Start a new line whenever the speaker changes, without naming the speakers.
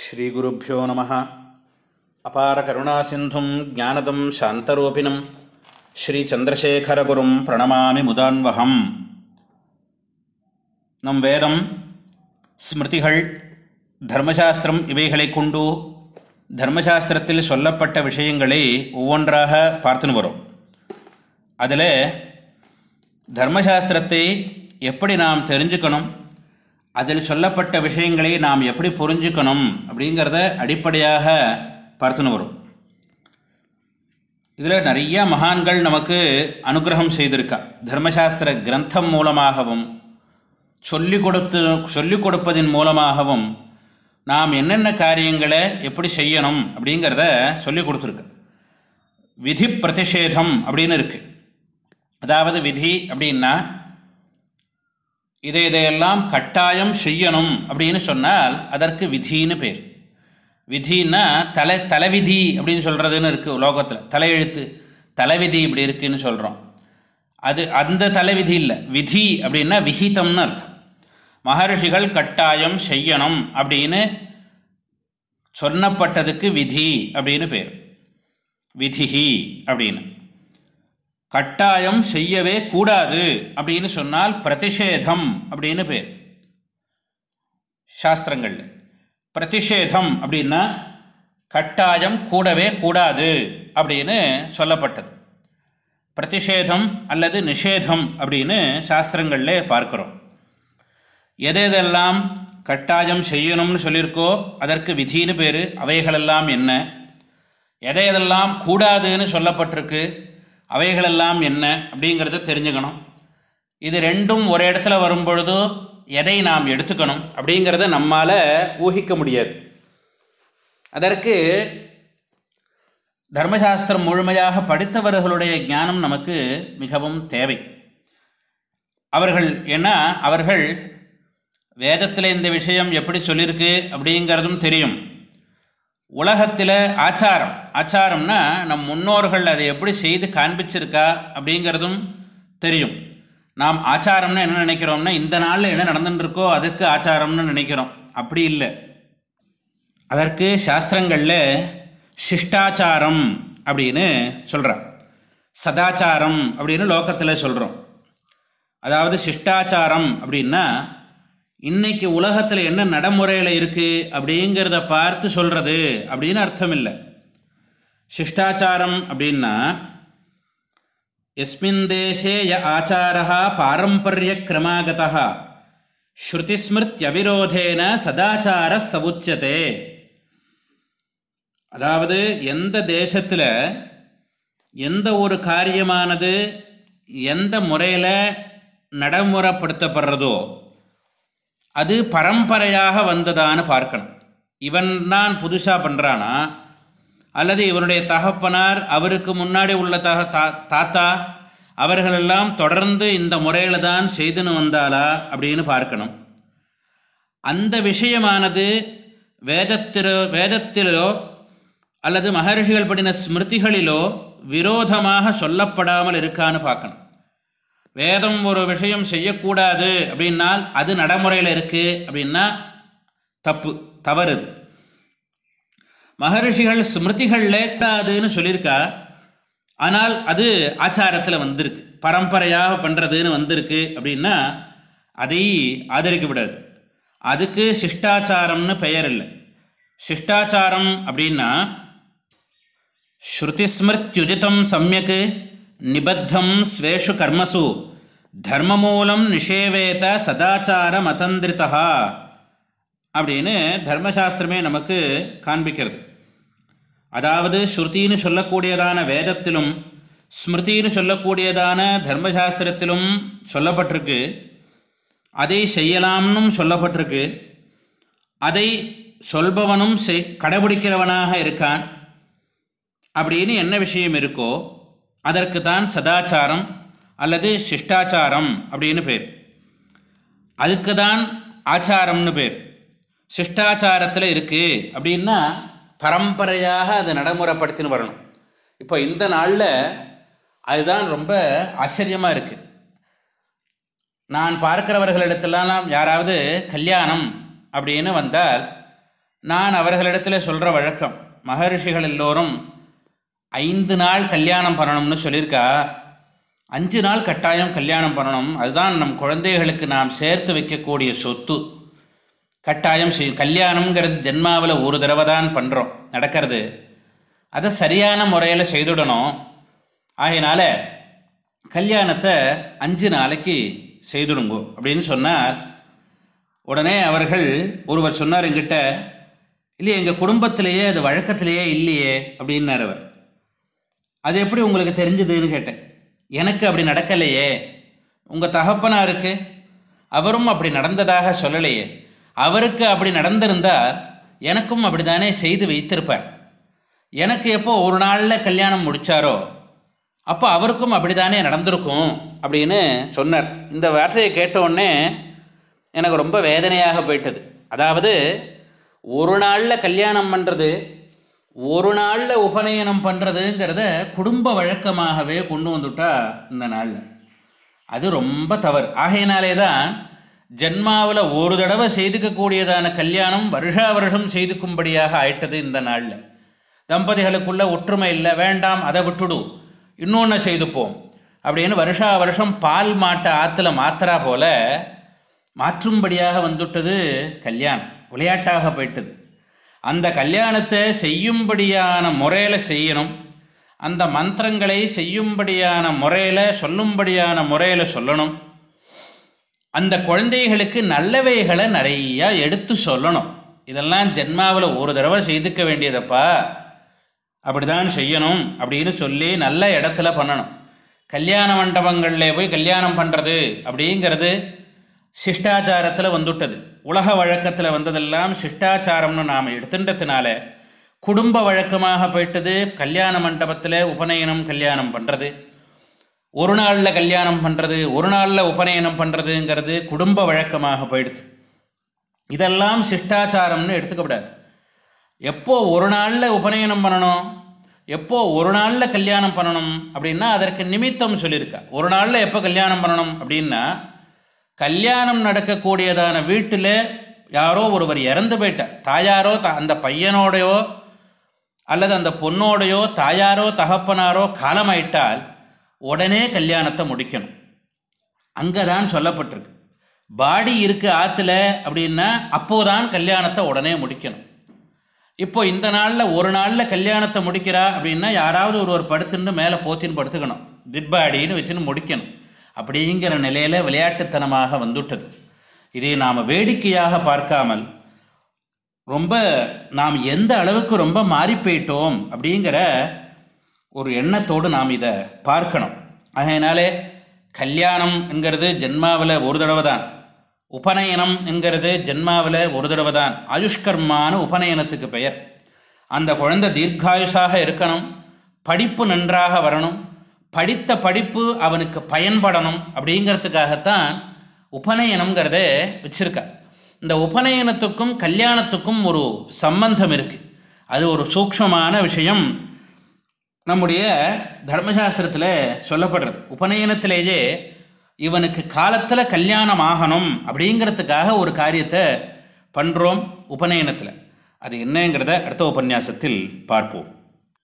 ஸ்ரீகுருப்போ நம. அபார கருணா சிந்தும் ஜானதம் சாந்தரூபிணம். ஸ்ரீ சந்திரசேகரகுரும் பிரணமாமி முதான்வகம். நம் வேதம் ஸ்மிருதிகள் தர்மசாஸ்திரம் இவைகளை கொண்டு தர்மசாஸ்திரத்தில் சொல்லப்பட்ட விஷயங்களை ஒவ்வொன்றாக பார்த்துன்னு வரும். அதில் தர்மசாஸ்திரத்தை எப்படி நாம் தெரிஞ்சுக்கணும் அதில் சொல்லப்பட்ட விஷயங்களை நாம் எப்படி புரிஞ்சுக்கணும் அப்படிங்கிறத அடிப்படையாக பார்த்துன்னு வரும். இதில் நிறைய மகான்கள் நமக்கு அனுகிரகம் செய்திருக்கா. தர்மசாஸ்திர கிரந்தம் மூலமாகவும் சொல்லிக் கொடுத்து சொல்லிக் கொடுப்பதின் மூலமாகவும் நாம் என்னென்ன காரியங்களை எப்படி செய்யணும் அப்படிங்கிறத சொல்லிக் கொடுத்துருக்கு. விதி பிரதிஷேதம் அப்படின்னு இருக்குது அதாவது விதி அப்படின்னா இதை இதையெல்லாம் கட்டாயம் செய்யணும் அப்படின்னு சொன்னால் அதற்கு விதின்னு பேர். விதின்னா தலை தலைவிதி அப்படின்னு சொல்கிறதுன்னு இருக்குது லோகத்தில் தலையெழுத்து தலைவிதி இப்படி இருக்குன்னு சொல்கிறோம் அது அந்த தலைவிதி இல்லை. விதி அப்படின்னா விகிதம்னு அர்த்தம். மகர்ஷிகள் கட்டாயம் செய்யணும் அப்படின்னு சொன்னப்பட்டதுக்கு விதி அப்படின்னு பேர். விதிஹி அப்படின்னு. கட்டாயம் செய்யவே கூடாது அப்படின்னு சொன்னால் பிரதிஷேதம் அப்படின்னு பேர். சாஸ்திரங்கள். பிரதிஷேதம் அப்படின்னா கட்டாயம் கூடவே கூடாது அப்படின்னு சொல்லப்பட்டது. பிரதிஷேதம் அல்லது நிஷேதம் அப்படின்னு சாஸ்திரங்களில் பார்க்குறோம். எது எதெல்லாம் கட்டாயம் செய்யணும்னு சொல்லியிருக்கோ அதற்கு விதின்னு பேர். அவைகளெல்லாம் என்ன? எதை எதெல்லாம் கூடாதுன்னு சொல்லப்பட்டிருக்கு? அவைகளெல்லாம் என்ன அப்படிங்கிறத தெரிஞ்சுக்கணும். இது ரெண்டும் ஒரு இடத்துல வரும்பொழுது எதை நாம் எடுத்துக்கணும் அப்படிங்கிறத நம்மால் ஊகிக்க முடியாது. அதற்கு தர்மசாஸ்திரம் முழுமையாக படித்தவர்களுடைய ஞானம் நமக்கு மிகவும் தேவை. அவர்கள் ஏன்னா அவர்கள் வேதத்தில் இந்த விஷயம் எப்படி சொல்லியிருக்கு அப்படிங்கிறதும் தெரியும். உலகத்தில் ஆச்சாரம். ஆச்சாரம்னா நம் முன்னோர்கள் அதை எப்படி செய்து காண்பிச்சிருக்கா அப்படிங்கிறதும் தெரியும். நாம் ஆச்சாரம்னு என்ன நினைக்கிறோம்னா இந்த நாளில் என்ன நடந்துட்டுருக்கோ அதுக்கு ஆச்சாரம்னு நினைக்கிறோம். அப்படி இல்லை. அதற்கு சாஸ்திரங்களில் சிஷ்டாச்சாரம் அப்படின்னு சொல்கிறார் சதாச்சாரம் அப்படின்னு லோக்கத்தில் சொல்கிறோம் அதாவது சிஷ்டாச்சாரம் அப்படின்னா இன்றைக்கி உலகத்தில் என்ன நடைமுறையில் இருக்குது அப்படிங்கிறத பார்த்து சொல்கிறது அப்படின்னு அர்த்தம் இல்லை சிஷ்டாச்சாரம் அப்படின்னா எஸ்மின் தேசே ய ஆச்சாரா பாரம்பரிய கிரமாகதா ஸ்ருதிஸ்மிருத்யவிரோதேன சதாச்சார சவுச்சதே. அதாவது எந்த தேசத்தில் எந்த ஒரு காரியமானது எந்த முறையில் நடைமுறைப்படுத்தப்படுறதோ அது பரம்பரையாக வந்ததான்னு பார்க்கணும். இவன் தான் புதுசாக பண்ணுறானா அல்லது இவனுடைய தகப்பனார் அவருக்கு முன்னாடி உள்ள தக தா தாத்தா அவர்களெல்லாம் தொடர்ந்து இந்த முறையில் தான் செய்துன்னு வந்தாளா? அப்படின்னு பார்க்கணும். அந்த விஷயமானது வேதத்திலோ வேதத்திலோ அல்லது மகர்ஷிகள் படின ஸ்மிருதிகளிலோ விரோதமாக சொல்லப்படாமல் இருக்கான்னு பார்க்கணும். வேதம் ஒரு விஷயம் செய்யக்கூடாது அப்படின்னால் அது நடைமுறையில் இருக்குது அப்படின்னா தப்பு தவறுது மகரிஷிகள் ஸ்மிருதிகளில் கூடாதுன்னு சொல்லியிருக்கா. ஆனால் அது ஆச்சாரத்தில் வந்திருக்கு. பரம்பரையாக பண்ணுறதுன்னு வந்திருக்கு அப்படின்னா அதை ஆதரிக்க விடாது அதுக்கு சிஷ்டாச்சாரம்னு பெயர் இல்லை. சிஷ்டாச்சாரம் அப்படின்னா ஸ்ருதிஸ்மிருத்யுஜிதம் சமயக்கு நிபத்தம் ஸ்வேஷு கர்மசு. தர்மமூலம் நிஷேவேத சதாச்சார மதந்திரிதா அப்படின்னு தர்மசாஸ்திரமே நமக்கு காண்பிக்கிறது. அதாவது ஸ்ருத்தின்னு சொல்லக்கூடியதான வேதத்திலும் ஸ்மிருதின்னு சொல்லக்கூடியதான தர்மசாஸ்திரத்திலும் சொல்லப்பட்டிருக்கு. அதை செய்யலாம்னும் சொல்லப்பட்டிருக்கு. அதை சொல்பவனும் செய் கடைபிடிக்கிறவனாக இருக்கான். அப்படின்னு என்ன விஷயம் இருக்கோ அதற்கு தான் சதாச்சாரம் அல்லது சிஷ்டாச்சாரம் அப்படின்னு பேர். அதுக்கு தான் ஆச்சாரம்னு பேர். சிஷ்டாச்சாரத்தில் இருக்குது அப்படின்னா பரம்பரையாக அதை நடைமுறைப்படுத்தின்னு வரணும். இப்போ இந்த நாளில் அதுதான் ரொம்ப ஆச்சரியமாக இருக்குது நான் பார்க்குறவர்களிடத்துலலாம் யாராவது கல்யாணம் அப்படின்னு வந்தால் நான் அவர்களிடத்தில் சொல்கிற வழக்கம் மகரிஷிகள் எல்லோரும் ஐந்து நாள் கல்யாணம் பண்ணணும்னு சொல்லியிருக்கா. அஞ்சு நாள் கட்டாயம் கல்யாணம் பண்ணணும். அதுதான் நம் குழந்தைகளுக்கு நாம் சேர்த்து வைக்கக்கூடிய சொத்து. கட்டாயம் செய் கல்யாணம்ங்கிறது ஜென்மாவில் ஒரு தடவை தான் பண்ணுறோம் நடக்கிறது. அதை சரியான முறையில் செய்துடணும். ஆகையினால கல்யாணத்தை அஞ்சு நாளைக்கு செய்துடுங்கோ அப்படின்னு சொன்னால் உடனே அவர்கள் ஒருவர் சொன்னார் என்கிட்ட இல்லையே எங்கள் குடும்பத்திலேயே அது வழக்கத்திலேயே இல்லையே அப்படின்னார் அவர். அது எப்படி உங்களுக்கு தெரிஞ்சதுன்னு கேட்டேன். எனக்கு அப்படி நடக்கலையே. உங்கள் தகப்பனாருக்கு? அவரும் அப்படி நடந்ததாக சொல்லலையே. அவருக்கு அப்படி நடந்திருந்தால் எனக்கும் அப்படி தானே செய்து வைத்திருப்பார். எனக்கு எப்போ ஒரு நாளில் கல்யாணம் முடித்தாரோ அப்போ அவருக்கும் அப்படி தானே நடந்திருக்கும் அப்படின்னு சொன்னார். இந்த வார்த்தையை கேட்டவுடனே எனக்கு ரொம்ப வேதனையாக போயிட்டது. அதாவது ஒரு நாளில் கல்யாணம் பண்ணுறது ஒரு நாளில் உபநயனம் பண்ணுறதுங்கிறத குடும்ப வழக்கமாகவே கொண்டு வந்துட்டா இந்த நாளில். அது ரொம்ப தவறு. ஆகையினாலே தான் ஜென்மாவில் ஒரு தடவை செய்துக்கக்கூடியதான கல்யாணம் வருஷா வருஷம் செய்துக்கும்படியாக ஆயிட்டது இந்த நாளில். தம்பதிகளுக்குள்ள ஒற்றுமை இல்லை வேண்டாம் அதை விட்டுடு இன்னொன்று செய்துப்போம் அப்படின்னு வருஷா வருஷம் பால் மாட்டை ஆற்றுல மாத்திரா போல மாற்றும்படியாக வந்துட்டது கல்யாணம். விளையாட்டாக போயிட்டது. அந்த கல்யாணத்தை செய்யும்படியான முறையில் செய்யணும். அந்த மந்திரங்களை செய்யும்படியான முறையில் சொல்லும்படியான முறையில் சொல்லணும். அந்த குழந்தைகளுக்கு நல்லவைகளை நிறையா எடுத்து சொல்லணும். இதெல்லாம் ஜென்மாவில் ஒரு தடவை செய்துக்க வேண்டியதப்பா? அப்படி தான் செய்யணும் அப்படின்னு சொல்லி நல்ல இடத்துல பண்ணணும். கல்யாண மண்டபங்களில் போய் கல்யாணம் பண்ணுறது அப்படிங்கிறது சிஷ்டாச்சாரத்தில் வந்துவிட்டது உலக வழக்கத்தில் வந்ததெல்லாம் சிஷ்டாச்சாரம்னு நாம் எடுத்துட்டதுனால குடும்ப வழக்கமாக போயிட்டது கல்யாண மண்டபத்தில் உபநயனம் கல்யாணம் பண்ணுறது ஒரு நாளில் கல்யாணம் பண்ணுறது ஒரு நாளில் உபநயனம் பண்ணுறதுங்கிறது குடும்ப வழக்கமாக போயிடுது. இதெல்லாம் சிஷ்டாச்சாரம்னு எடுத்துக்கப்படாது எப்போ ஒரு நாளில் உபநயனம் பண்ணணும் எப்போ ஒரு நாளில் கல்யாணம் பண்ணணும் அப்படின்னா அதற்கு நிமித்தம் சொல்லியிருக்கா. ஒரு நாளில் எப்போ கல்யாணம் பண்ணணும் அப்படின்னா கல்யாணம் நடக்கக்கூடியதான வீட்டில் யாரோ ஒருவர் இறந்து போயிட்டார். தாயாரோ த அந்த பையனோடையோ அல்லது அந்த பொண்ணோடையோ தாயாரோ தகப்பனாரோ காலமாயிட்டால் உடனே கல்யாணத்தை முடிக்கணும். அங்கே தான் சொல்லப்பட்டிருக்கு. பாடி இருக்குது ஆற்றுல அப்படின்னா அப்போதான் கல்யாணத்தை உடனே முடிக்கணும். இப்போ இந்த நாளில் ஒரு நாளில் கல்யாணத்தை முடிக்கிறா அப்படின்னா யாராவது ஒருவர் படுத்துன்னு மேலே போத்தின்னு படுத்துக்கணும். திட்பாடின்னு வச்சுன்னு முடிக்கணும். அப்படிங்கிற நிலையில் விளையாட்டுத்தனமாக வந்துவிட்டது இதை நாம் வேடிக்கையாக பார்க்காமல் ரொம்ப நாம் எந்த அளவுக்கு ரொம்ப மாறி போயிட்டோம் அப்படிங்கிற ஒரு எண்ணத்தோடு நாம் இதை பார்க்கணும். அதனாலே கல்யாணம்ங்கிறது ஜென்மாவில் ஒரு தடவை தான். உபநயனம் என்கிறது ஜென்மாவில் ஒரு தடவை தான். ஆயுஷ்கர்மான உபநயனத்துக்கு பெயர். அந்த குழந்தை தீர்க்காயுஷாக இருக்கணும். படிப்பு நன்றாக வரணும். படித்த படிப்பு அவனுக்கு பயன்படணும் அப்படிங்கிறதுக்காகத்தான் உபநயனம்ங்கிறத வச்சுருக்கா இந்த உபநயனத்துக்கும் கல்யாணத்துக்கும் ஒரு சம்பந்தம் இருக்குது அது ஒரு சூக்ஷமான விஷயம். நம்முடைய தர்மசாஸ்திரத்தில் சொல்லப்படுறது. உபநயனத்திலேயே இவனுக்கு காலத்தில் கல்யாணம் ஆகணும் அப்படிங்கிறதுக்காக ஒரு காரியத்தை பண்ணுறோம் உபநயனத்தில். அது என்னங்கிறத அடுத்த உபன்யாசத்தில் பார்ப்போம்.